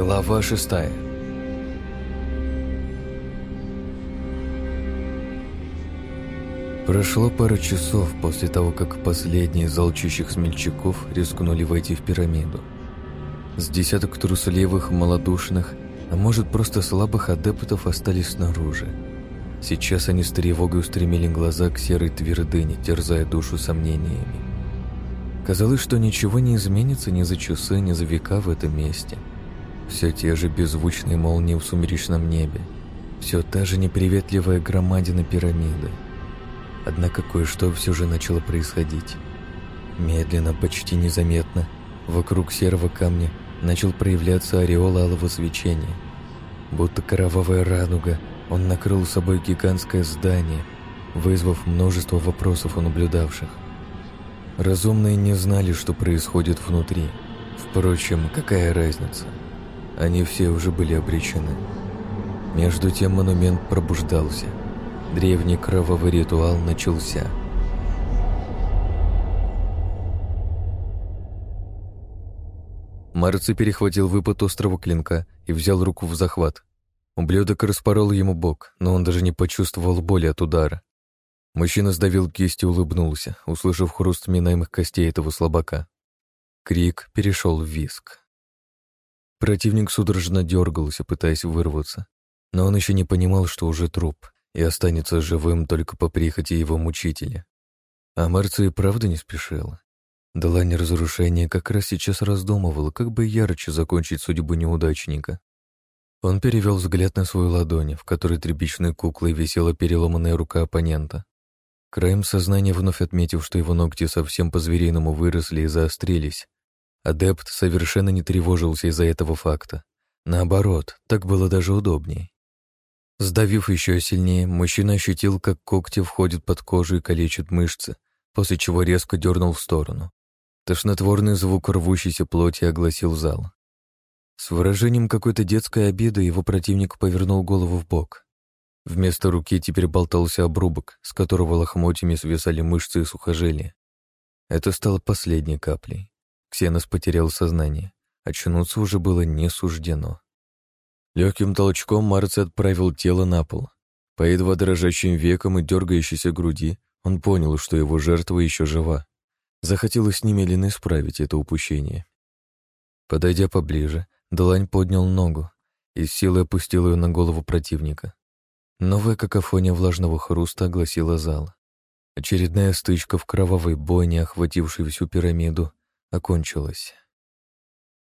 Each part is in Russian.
Глава шестая Прошло пару часов после того, как последние из алчущих смельчаков рискнули войти в пирамиду. С десяток трусливых, малодушных, а может просто слабых адептов остались снаружи. Сейчас они с тревогой устремили глаза к серой твердыне, терзая душу сомнениями. Казалось, что ничего не изменится ни за часы, ни за века в этом месте. Все те же беззвучные молнии в сумеречном небе, все та же неприветливая громадина пирамиды. Однако кое-что все же начало происходить. Медленно, почти незаметно, вокруг серого камня начал проявляться ореол алого свечения. Будто кровавая радуга, он накрыл собой гигантское здание, вызвав множество вопросов у наблюдавших. Разумные не знали, что происходит внутри. Впрочем, какая разница? Они все уже были обречены. Между тем монумент пробуждался. Древний кровавый ритуал начался. Марци перехватил выпад острого клинка и взял руку в захват. Ублюдок распорол ему бок, но он даже не почувствовал боли от удара. Мужчина сдавил кисть и улыбнулся, услышав хруст минаемых костей этого слабака. Крик перешел в виск. Противник судорожно дергался, пытаясь вырваться, но он еще не понимал, что уже труп, и останется живым только по прихоти его мучителя. А Марцу и правда не спешила. Длань разрушения как раз сейчас раздумывала, как бы ярче закончить судьбу неудачника. Он перевел взгляд на свою ладонь, в которой тряпичной куклой висела переломанная рука оппонента. Краем сознания вновь отметив, что его ногти совсем по-звериному выросли и заострились. Адепт совершенно не тревожился из-за этого факта. Наоборот, так было даже удобнее. Сдавив еще сильнее, мужчина ощутил, как когти входят под кожу и калечат мышцы, после чего резко дернул в сторону. Тошнотворный звук рвущейся плоти огласил зал. С выражением какой-то детской обиды его противник повернул голову в бок. Вместо руки теперь болтался обрубок, с которого лохмотьями свисали мышцы и сухожилия. Это стало последней каплей. Ксенос потерял сознание. Очнуться уже было не суждено. Легким толчком Марци отправил тело на пол. По едва дрожащим векам и дергающейся груди он понял, что его жертва еще жива. Захотелось немедленно исправить это упущение. Подойдя поближе, Длань поднял ногу и с силой опустил ее на голову противника. Новая какофония влажного хруста огласила зал. Очередная стычка в кровавой бойне, охватившей всю пирамиду, окончилась.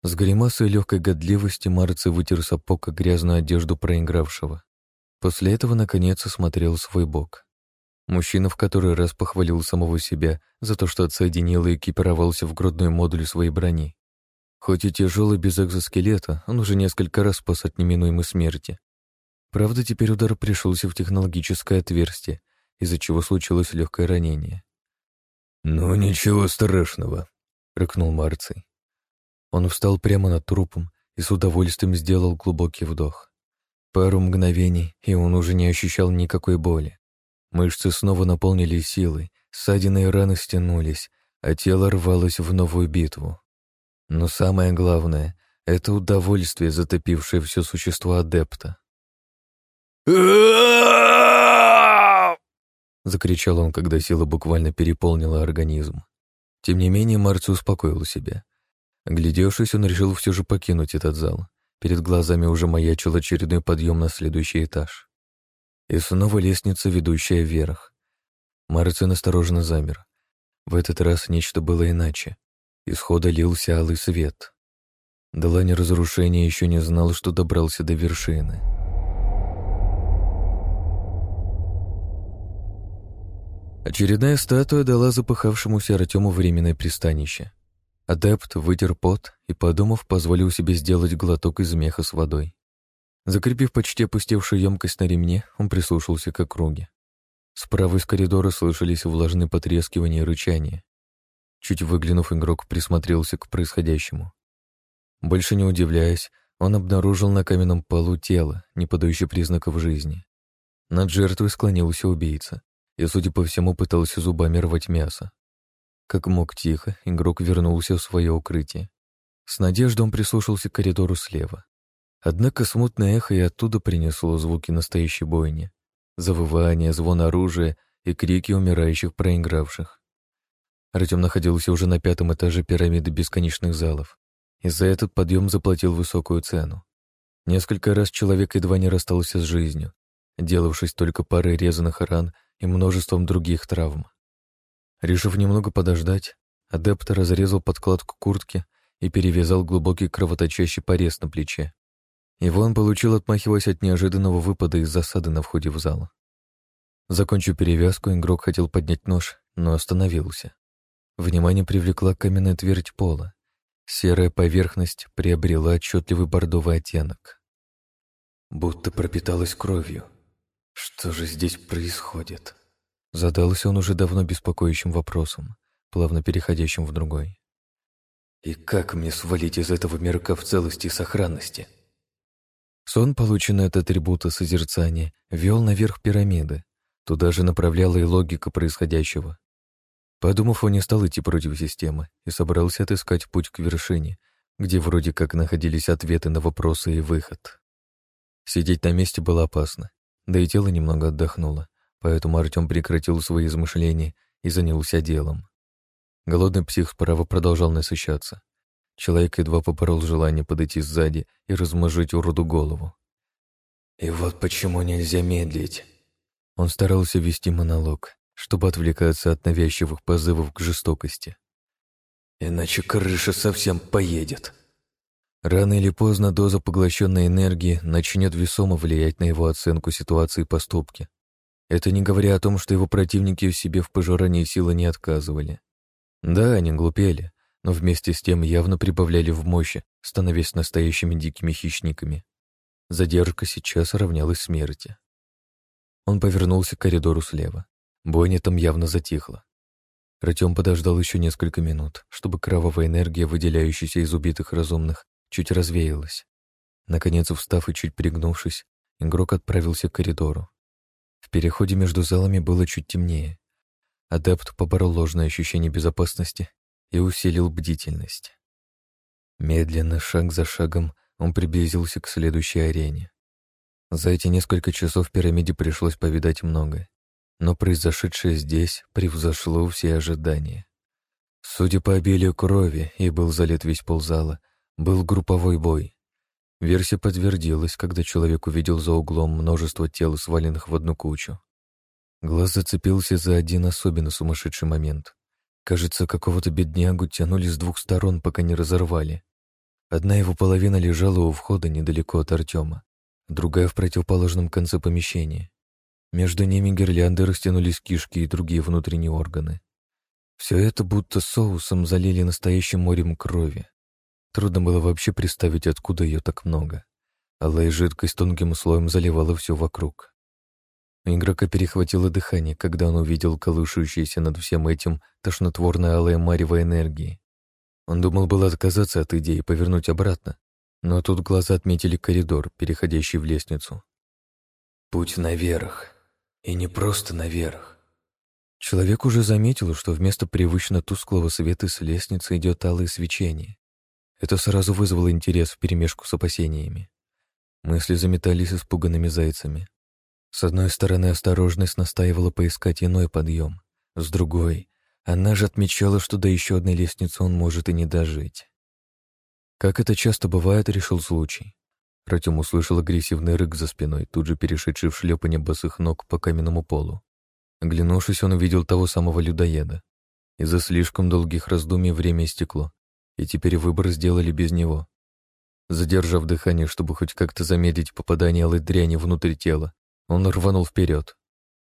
С гримасой легкой годливости Марци вытер сапог и грязную одежду проигравшего. После этого, наконец, осмотрел свой бок. Мужчина в который раз похвалил самого себя за то, что отсоединил и экипировался в грудной модуль своей брони. Хоть и тяжелый без экзоскелета, он уже несколько раз спас от неминуемой смерти. Правда, теперь удар пришелся в технологическое отверстие, из-за чего случилось легкое ранение. «Ну, ничего страшного», — рыкнул Марций. Он встал прямо над трупом и с удовольствием сделал глубокий вдох. Пару мгновений, и он уже не ощущал никакой боли. Мышцы снова наполнились силой, ссадины и раны стянулись, а тело рвалось в новую битву. Но самое главное — это удовольствие, затопившее все существо адепта. Закричал он, когда сила буквально переполнила организм. Тем не менее, Марци успокоил себя. Глядевшись, он решил все же покинуть этот зал. Перед глазами уже маячил очередной подъем на следующий этаж. И снова лестница, ведущая вверх. Марци осторожно замер. В этот раз нечто было иначе. Исхода лился алый свет. Длань разрушения еще не знал, что добрался до вершины. Очередная статуя дала запыхавшемуся Артему временное пристанище. Адепт вытер пот и, подумав, позволил себе сделать глоток из меха с водой. Закрепив почти опустевшую емкость на ремне, он прислушался к округе. Справа из коридора слышались влажные потрескивания и рычания. Чуть выглянув, игрок присмотрелся к происходящему. Больше не удивляясь, он обнаружил на каменном полу тело, не подающее признаков жизни. Над жертвой склонился убийца и, судя по всему, пытался зубами рвать мясо. Как мог тихо, игрок вернулся в свое укрытие. С надеждой он прислушался к коридору слева. Однако смутное эхо и оттуда принесло звуки настоящей бойни. Завывание, звон оружия и крики умирающих проигравших. Артем находился уже на пятом этаже пирамиды бесконечных залов, и за этот подъем заплатил высокую цену. Несколько раз человек едва не расстался с жизнью, делавшись только парой резаных ран и множеством других травм. Решив немного подождать, адепт разрезал подкладку куртки и перевязал глубокий кровоточащий порез на плече. Его он получил, отмахиваясь от неожиданного выпада из засады на входе в зал. Закончив перевязку, игрок хотел поднять нож, но остановился. Внимание привлекла каменная твердь пола. Серая поверхность приобрела отчетливый бордовый оттенок. Будто пропиталась кровью. Что же здесь происходит? Задался он уже давно беспокоящим вопросом, плавно переходящим в другой. И как мне свалить из этого мирка в целости и сохранности? Сон, полученный от атрибута созерцания, вел наверх пирамиды. Туда же направляла и логика происходящего. Подумав, он не стал идти против системы и собрался отыскать путь к вершине, где вроде как находились ответы на вопросы и выход. Сидеть на месте было опасно, да и тело немного отдохнуло, поэтому Артем прекратил свои измышления и занялся делом. Голодный псих справа продолжал насыщаться. Человек едва поборол желание подойти сзади и размажить уроду голову. «И вот почему нельзя медлить». Он старался вести монолог, чтобы отвлекаться от навязчивых позывов к жестокости. «Иначе крыша совсем поедет». Рано или поздно доза поглощенной энергии начнет весомо влиять на его оценку ситуации и поступки. Это не говоря о том, что его противники в себе в пожирании силы не отказывали. Да, они глупели, но вместе с тем явно прибавляли в мощи, становясь настоящими дикими хищниками. Задержка сейчас равнялась смерти. Он повернулся к коридору слева. Бойня там явно затихла. Артем подождал еще несколько минут, чтобы кровавая энергия, выделяющаяся из убитых разумных, чуть развеялась. Наконец, встав и чуть пригнувшись, игрок отправился к коридору. В переходе между залами было чуть темнее, Адепт поборол ложное ощущение безопасности и усилил бдительность. Медленно, шаг за шагом, он приблизился к следующей арене. За эти несколько часов пирамиде пришлось повидать многое, но произошедшее здесь превзошло все ожидания. Судя по обилию крови, и был залит весь ползала, был групповой бой. Версия подтвердилась, когда человек увидел за углом множество тел, сваленных в одну кучу. Глаз зацепился за один особенно сумасшедший момент. Кажется, какого-то беднягу тянули с двух сторон, пока не разорвали. Одна его половина лежала у входа недалеко от Артема, другая в противоположном конце помещения. Между ними гирлянды растянулись кишки и другие внутренние органы. Все это будто соусом залили настоящим морем крови. Трудно было вообще представить, откуда ее так много. Алая жидкость тонким слоем заливала все вокруг. Игрока перехватило дыхание, когда он увидел колышущееся над всем этим тошнотворное алое марево энергии. Он думал было отказаться от идеи и повернуть обратно, но тут глаза отметили коридор, переходящий в лестницу. Путь наверх. И не просто наверх. Человек уже заметил, что вместо привычно тусклого света с лестницы идет алое свечение. Это сразу вызвало интерес в перемешку с опасениями. Мысли заметались испуганными зайцами. С одной стороны, осторожность настаивала поискать иной подъем. С другой, она же отмечала, что до еще одной лестницы он может и не дожить. Как это часто бывает, решил случай. Артем услышал агрессивный рык за спиной, тут же перешедший в шлепание босых ног по каменному полу. Оглянувшись, он увидел того самого людоеда. Из-за слишком долгих раздумий время истекло, и теперь выбор сделали без него. Задержав дыхание, чтобы хоть как-то замедлить попадание алой дряни внутрь тела, он рванул вперед.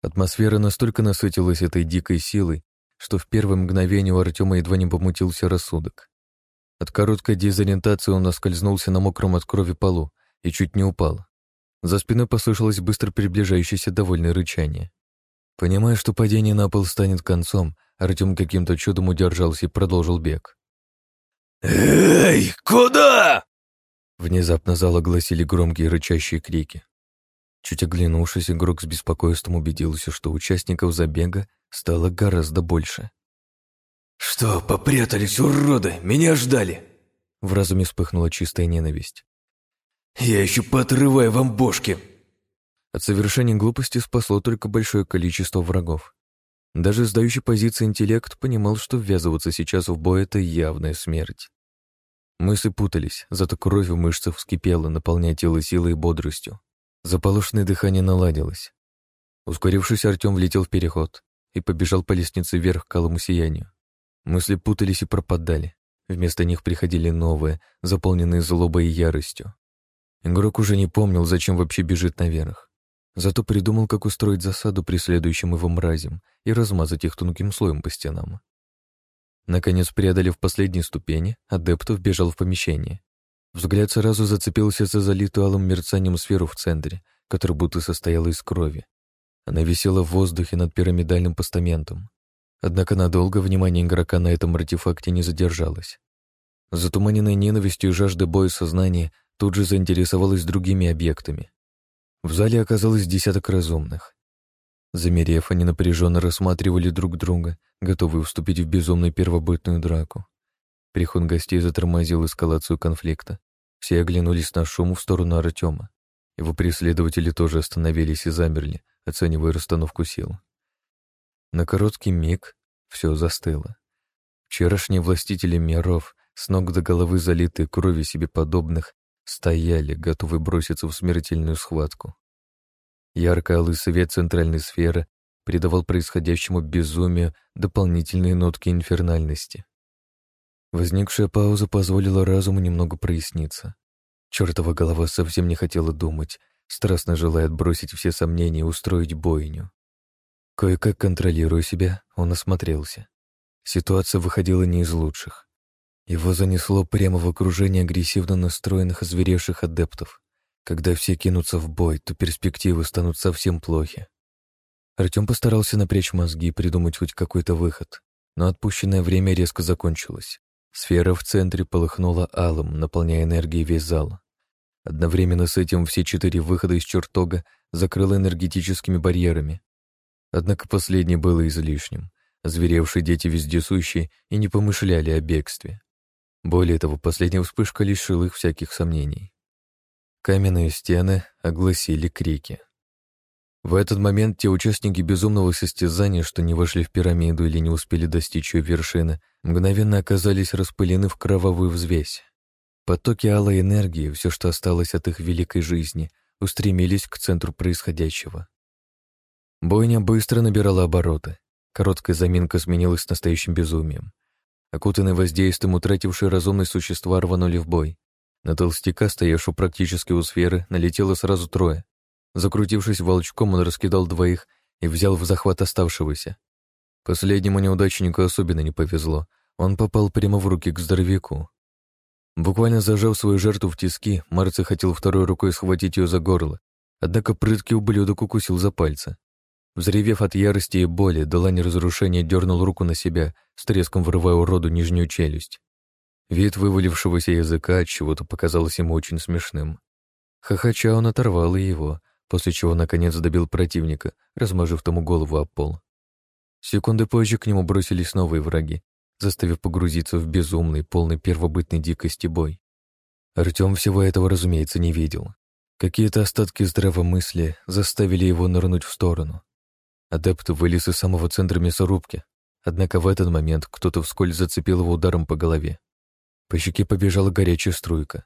Атмосфера настолько насытилась этой дикой силой, что в первое мгновение у Артема едва не помутился рассудок. От короткой дезориентации он оскользнулся на мокром от крови полу и чуть не упал. За спиной послышалось быстро приближающееся довольное рычание. Понимая, что падение на пол станет концом, Артем каким-то чудом удержался и продолжил бег. «Эй, куда?» Внезапно зал огласили громкие рычащие крики. Чуть оглянувшись, игрок с беспокойством убедился, что участников забега стало гораздо больше. «Что, попрятались, уроды? Меня ждали!» В разуме вспыхнула чистая ненависть. «Я еще поотрываю вам бошки!» От совершения глупости спасло только большое количество врагов. Даже сдающий позиции интеллект понимал, что ввязываться сейчас в бой — это явная смерть. Мысли путались, зато кровь в мышцах вскипела, наполняя тело силой и бодростью. Заполошенное дыхание наладилось. Ускорившись, Артем влетел в переход и побежал по лестнице вверх к алому сиянию. Мысли путались и пропадали. Вместо них приходили новые, заполненные злобой и яростью. Игрок уже не помнил, зачем вообще бежит наверх. Зато придумал, как устроить засаду преследующим его мразям и размазать их тонким слоем по стенам. Наконец, преодолев последние ступени, адепт вбежал в помещение. Взгляд сразу зацепился за залитую алым мерцанием сферу в центре, которая будто состояла из крови. Она висела в воздухе над пирамидальным постаментом. Однако надолго внимание игрока на этом артефакте не задержалось. Затуманенная ненавистью и жаждой боя сознание тут же заинтересовалось другими объектами. В зале оказалось десяток разумных. Замерев, они напряженно рассматривали друг друга, готовые вступить в безумную первобытную драку. Приход гостей затормозил эскалацию конфликта. Все оглянулись на шум в сторону Артема. Его преследователи тоже остановились и замерли, оценивая расстановку сил. На короткий миг все застыло. Вчерашние властители миров, с ног до головы залитые кровью себе подобных, стояли, готовые броситься в смертельную схватку. Ярко-алый свет центральной сферы придавал происходящему безумию дополнительные нотки инфернальности. Возникшая пауза позволила разуму немного проясниться. Чертова голова совсем не хотела думать, страстно желая отбросить все сомнения и устроить бойню. Кое-как контролируя себя, он осмотрелся. Ситуация выходила не из лучших. Его занесло прямо в окружение агрессивно настроенных озверевших адептов. Когда все кинутся в бой, то перспективы станут совсем плохи. Артем постарался напрячь мозги и придумать хоть какой-то выход, но отпущенное время резко закончилось. Сфера в центре полыхнула алым, наполняя энергией весь зал. Одновременно с этим все четыре выхода из чертога закрыло энергетическими барьерами. Однако последнее было излишним. Зверевшие дети вездесущие и не помышляли о бегстве. Более того, последняя вспышка лишила их всяких сомнений. Каменные стены огласили крики. В этот момент те участники безумного состязания, что не вошли в пирамиду или не успели достичь ее вершины, мгновенно оказались распылены в кровавую взвесь. Потоки алой энергии, все, что осталось от их великой жизни, устремились к центру происходящего. Бойня быстро набирала обороты. Короткая заминка сменилась настоящим безумием. Окутанные воздействием, утратившие разумность существа рванули в бой. На толстяка, стоявшего практически у сферы, налетело сразу трое. Закрутившись волчком, он раскидал двоих и взял в захват оставшегося. Последнему неудачнику особенно не повезло. Он попал прямо в руки к здоровяку. Буквально зажав свою жертву в тиски, Марци хотел второй рукой схватить ее за горло, однако прыткий ублюдок укусил за пальцы. Взревев от ярости и боли, Долань разрушения дернул руку на себя, с треском вырывая уроду нижнюю челюсть. Вид вывалившегося языка от чего-то показался ему очень смешным. Хохоча он оторвал его, после чего наконец добил противника, размажив тому голову о пол. Секунды позже к нему бросились новые враги, заставив погрузиться в безумный, полный первобытной дикости бой. Артем всего этого, разумеется, не видел. Какие-то остатки здравомыслия заставили его нырнуть в сторону. Адепт вылез из самого центра мясорубки, однако в этот момент кто-то вскользь зацепил его ударом по голове. По щеке побежала горячая струйка,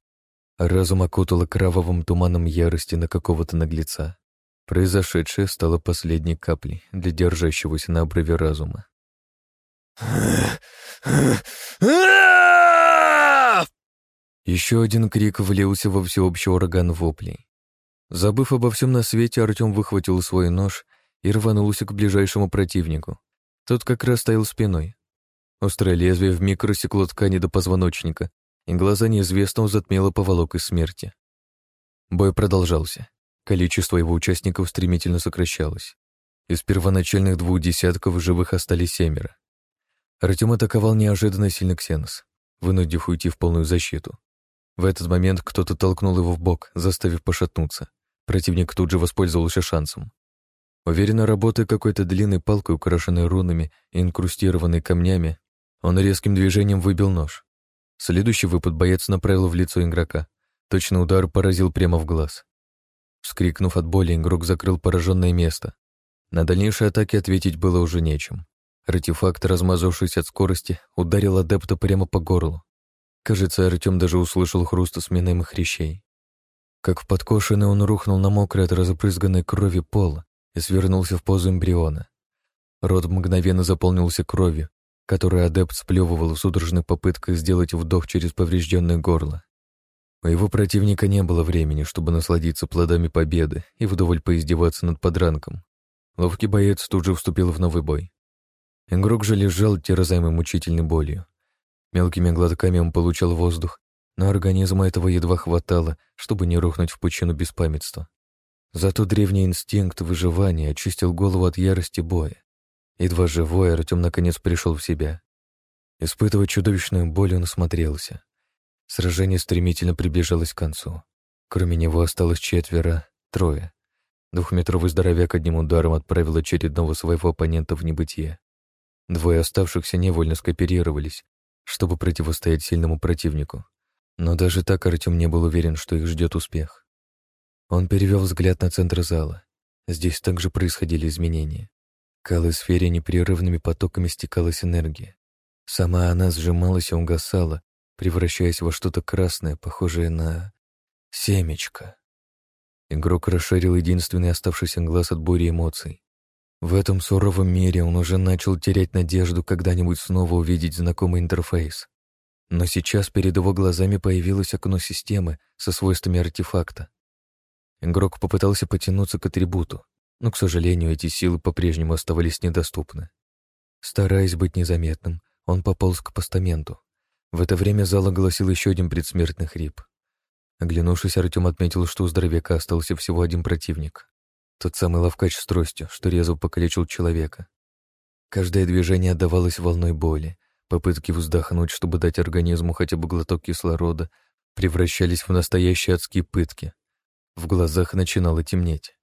а разум окутала кровавым туманом ярости на какого-то наглеца. Произошедшее стало последней каплей для держащегося на обрыве разума. Еще один крик влился во всеобщий ураган воплей. Забыв обо всем на свете, Артем выхватил свой нож и рванулся к ближайшему противнику. Тот как раз стоял спиной. Острое лезвие вмиг рассекло ткани до позвоночника, и глаза неизвестного затмело поволокой смерти. Бой продолжался. Количество его участников стремительно сокращалось. Из первоначальных двух десятков живых остались семеро. Артем атаковал неожиданно сильно Ксенос, вынудив уйти в полную защиту. В этот момент кто-то толкнул его в бок, заставив пошатнуться. Противник тут же воспользовался шансом. Уверенно работая какой-то длинной палкой, украшенной рунами и инкрустированной камнями, он резким движением выбил нож. Следующий выпад боец направил в лицо игрока. Точный удар поразил прямо в глаз. Вскрикнув от боли, игрок закрыл пораженное место. На дальнейшие атаки ответить было уже нечем. Артефакт, размазавшись от скорости, ударил адепта прямо по горлу. Кажется, Артем даже услышал хруст сменяемых хрящей. Как подкошенный он рухнул на мокрый от разопрызганной крови пол и свернулся в позу эмбриона. Рот мгновенно заполнился кровью, которую адепт сплевывал в судорожной попыткой сделать вдох через поврежденное горло. У его противника не было времени, чтобы насладиться плодами победы и вдоволь поиздеваться над подранком. Ловкий боец тут же вступил в новый бой. Игрок же лежал, терзаемый мучительной болью. Мелкими глотками он получал воздух, но организма этого едва хватало, чтобы не рухнуть в пучину беспамятства. Зато древний инстинкт выживания очистил голову от ярости боя. Едва живой, Артем наконец пришел в себя. Испытывая чудовищную боль, он осмотрелся. Сражение стремительно приближалось к концу. Кроме него осталось четверо, трое. Двухметровый здоровяк одним ударом отправил очередного своего оппонента в небытие. Двое оставшихся невольно скооперировались, чтобы противостоять сильному противнику. Но даже так Артем не был уверен, что их ждет успех. Он перевел взгляд на центр зала. Здесь также происходили изменения. К алой сфере непрерывными потоками стекалась энергия. Сама она сжималась и угасала, превращаясь во что-то красное, похожее на семечко. Игрок расширил единственный оставшийся глаз от бури эмоций. В этом суровом мире он уже начал терять надежду когда-нибудь снова увидеть знакомый интерфейс. Но сейчас перед его глазами появилось окно системы со свойствами артефакта. Игрок попытался потянуться к атрибуту, но, к сожалению, эти силы по-прежнему оставались недоступны. Стараясь быть незаметным, он пополз к постаменту. В это время зал огласил еще один предсмертный хрип. Оглянувшись, Артем отметил, что у здоровяка остался всего один противник. Тот самый ловкач с тростью, что резво покалечил человека. Каждое движение отдавалось волной боли. Попытки вздохнуть, чтобы дать организму хотя бы глоток кислорода, превращались в настоящие адские пытки. В глазах начинало темнеть.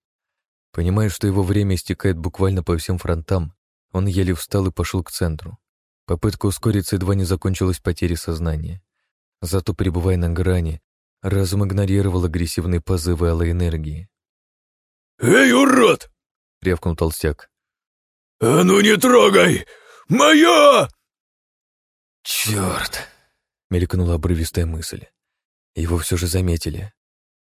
Понимая, что его время истекает буквально по всем фронтам, он еле встал и пошел к центру. Попытка ускориться едва не закончилась потерей сознания. Зато, пребывая на грани, разум игнорировал агрессивные позывы алой энергии. «Эй, урод!» — рявкнул толстяк. «А ну не трогай! Моя!» «Черт!» — мелькнула обрывистая мысль. Его все же заметили.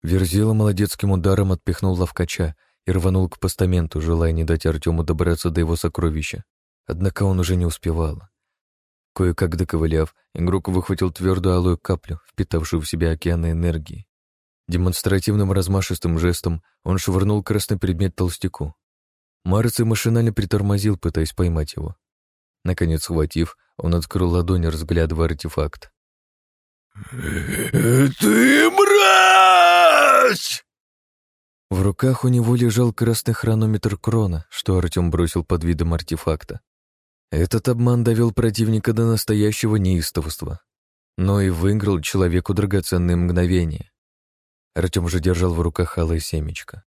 Верзила молодецким ударом отпихнул ловкача и рванул к постаменту, желая не дать Артему добраться до его сокровища. Однако он уже не успевал. Кое-как доковыляв, игрок выхватил твердую алую каплю, впитавшую в себя океаны энергии, Демонстративным размашистым жестом он швырнул красный предмет толстяку. Марций машинально притормозил, пытаясь поймать его. Наконец, схватив, он открыл ладонь, разглядывая артефакт. «Ты мразь!» В руках у него лежал красный хронометр крона, что Артем бросил под видом артефакта. Этот обман довел противника до настоящего неистовства, но и выиграл человеку драгоценные мгновения. Артем уже держал в руках алое семечко.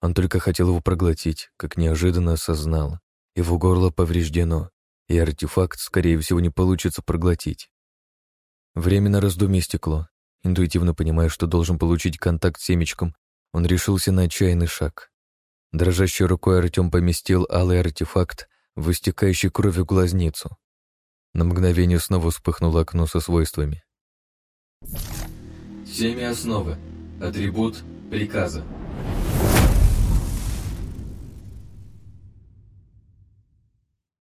Он только хотел его проглотить, как неожиданно осознал. Его горло повреждено, и артефакт, скорее всего, не получится проглотить. Время на раздумье стекло. Интуитивно понимая, что должен получить контакт с семечком, он решился на отчаянный шаг. Дрожащей рукой Артем поместил алый артефакт в истекающей кровью глазницу. На мгновение снова вспыхнуло окно со свойствами. Семя основы. Атрибут приказа.